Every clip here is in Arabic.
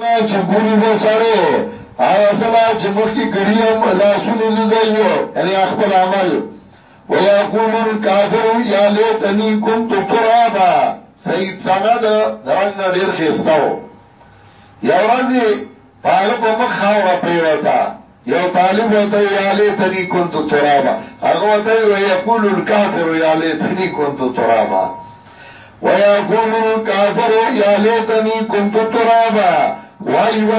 چې ګوري به سره هغه سلا چې مخکې ګړیم لاسونو دایو یعنی خپل عمل ويقول الكافر يا ليتني كنت ترابا سید سند درنګ ډیر خستاو یو ورځ پاله په مخ خاور پریوتا یو طالب وته یا ليتني كنت ترابا هغه وته ويقول الكافر يا ليتني كنت ترابا ويقول الكافر يا ليتني كنت ترابا وای و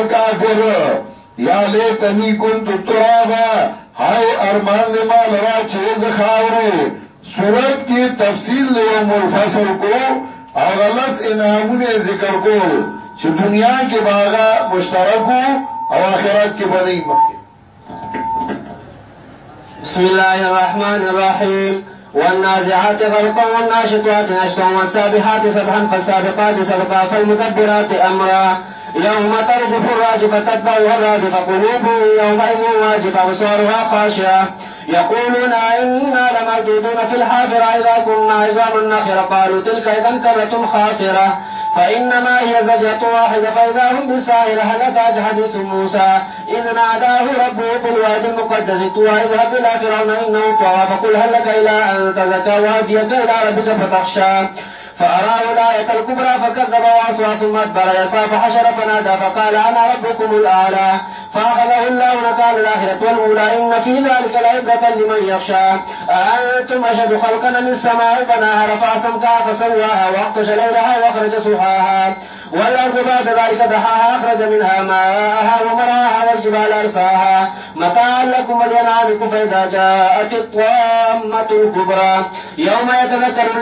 یا لے تنی کن تو ترابا، ہائے ارمان لما لرا چیز خاورو سورت کی تفصیل لیو ملفصل کو اغلس انعامون ذکر کو چھ دنیا کے باغا مشترکو او آخرات کے بنی مخی بسم اللہ الرحمن الرحیم۔ والنازعات غرقا والناشطات نشطا والسابحات سبحا فالسابقات سبقا فالمدبرات امرا يوم ترجف الراجفة تتبعها الرادفة قلوب يومئذ واجفة أبصارها خاشعة. يقولون إنا لمردودون في الحافرة إذا كنا عظاما نخرة قالوا تلك إذا كرة خاسرة. فإنما هي زجرة واحدة فإذا هم بالساهرة هل أتاك حديث موسى؟ إذ ناداه ربه بالواد المقدس طوى اذهب إلى فرعون إنه طغى فقل هل لك إلى أن تزكى وهديك إلى ربك فتخشى. فأراه الآية الكبرى فكذب وعصى ثم أدبر يسعى فحشر فنادى فقال أنا ربكم الأعلى فأخذه الله نكال الآخرة والأولى إن في ذلك لعبرة لمن يخشى أأنتم أشد خلقا من السماء بناها رفع سمكها فسواها وأغطش ليلها وأخرج سحاها والأرض بعد ذلك دحاها أخرج منها ماءها ومرعاها والجبال أرساها متاعا لكم ولأنعامكم فإذا جاءت الطامة الكبرى يوم يتذكر